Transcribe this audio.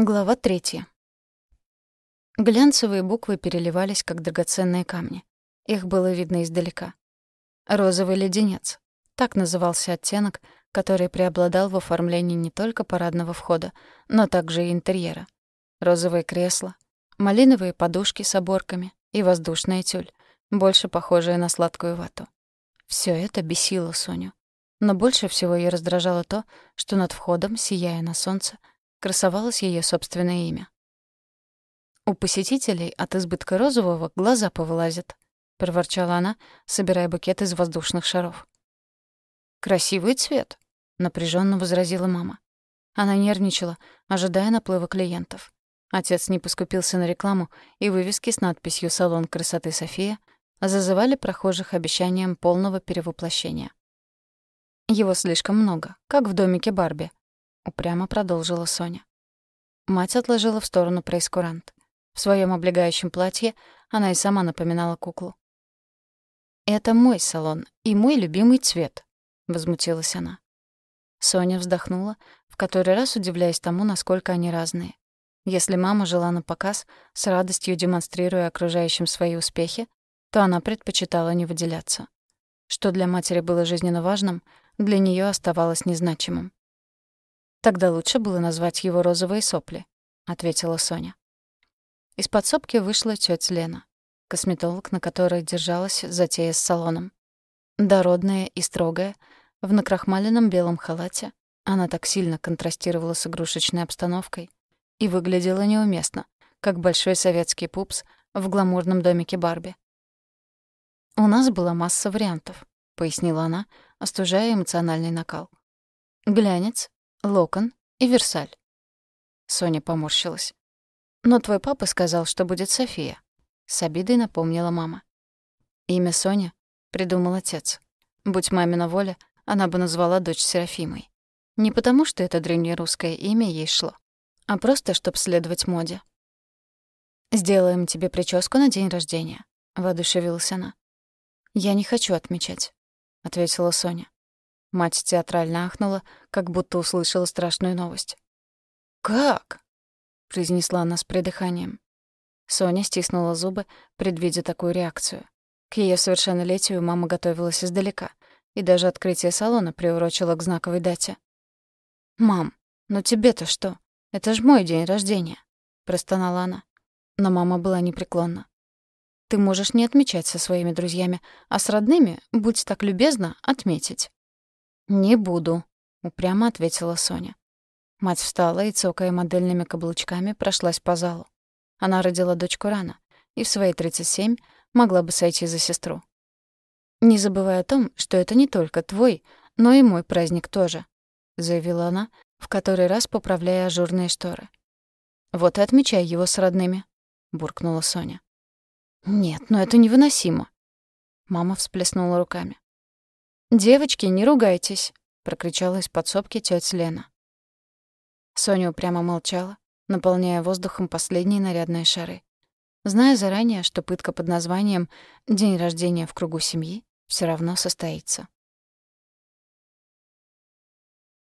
Глава третья. Глянцевые буквы переливались, как драгоценные камни. Их было видно издалека. «Розовый леденец». Так назывался оттенок, который преобладал в оформлении не только парадного входа, но также и интерьера. Розовые кресла, малиновые подушки с оборками и воздушная тюль, больше похожая на сладкую вату. Всё это бесило Соню. Но больше всего её раздражало то, что над входом, сияя на солнце, красовалось ее собственное имя. «У посетителей от избытка розового глаза повылазят», — проворчала она, собирая букет из воздушных шаров. «Красивый цвет», — напряженно возразила мама. Она нервничала, ожидая наплыва клиентов. Отец не поскупился на рекламу, и вывески с надписью «Салон красоты София» зазывали прохожих обещанием полного перевоплощения. Его слишком много, как в домике Барби, упрямо продолжила Соня. Мать отложила в сторону прейскурант. В своем облегающем платье она и сама напоминала куклу. «Это мой салон и мой любимый цвет», — возмутилась она. Соня вздохнула, в который раз удивляясь тому, насколько они разные. Если мама жила на показ, с радостью демонстрируя окружающим свои успехи, то она предпочитала не выделяться. Что для матери было жизненно важным, для нее оставалось незначимым. Тогда лучше было назвать его «розовые сопли», — ответила Соня. Из подсобки вышла тётя Лена, косметолог, на которой держалась затея с салоном. Дородная и строгая, в накрахмаленном белом халате, она так сильно контрастировала с игрушечной обстановкой и выглядела неуместно, как большой советский пупс в гламурном домике Барби. «У нас была масса вариантов», — пояснила она, остужая эмоциональный накал. «Глянец, Локон и Версаль. Соня поморщилась. Но твой папа сказал, что будет София. С обидой напомнила мама. Имя Соня придумал отец. Будь мамина воля, она бы назвала дочь Серафимой. Не потому, что это древнерусское имя ей шло, а просто, чтобы следовать моде. «Сделаем тебе прическу на день рождения», — воодушевилась она. «Я не хочу отмечать», — ответила Соня. Мать театрально ахнула, как будто услышала страшную новость. «Как?» — произнесла она с придыханием. Соня стиснула зубы, предвидя такую реакцию. К ее совершеннолетию мама готовилась издалека, и даже открытие салона приурочила к знаковой дате. «Мам, ну тебе-то что? Это ж мой день рождения», — простонала она. Но мама была непреклонна. «Ты можешь не отмечать со своими друзьями, а с родными, будь так любезна, отметить». «Не буду», — упрямо ответила Соня. Мать встала и, цокая модельными каблучками, прошлась по залу. Она родила дочку рано и в свои 37 могла бы сойти за сестру. «Не забывай о том, что это не только твой, но и мой праздник тоже», — заявила она, в который раз поправляя ажурные шторы. «Вот и отмечай его с родными», — буркнула Соня. «Нет, но это невыносимо». Мама всплеснула руками. «Девочки, не ругайтесь!» — прокричала из подсобки тётя Лена. Соня упрямо молчала, наполняя воздухом последние нарядные шары. Зная заранее, что пытка под названием «День рождения в кругу семьи» все равно состоится.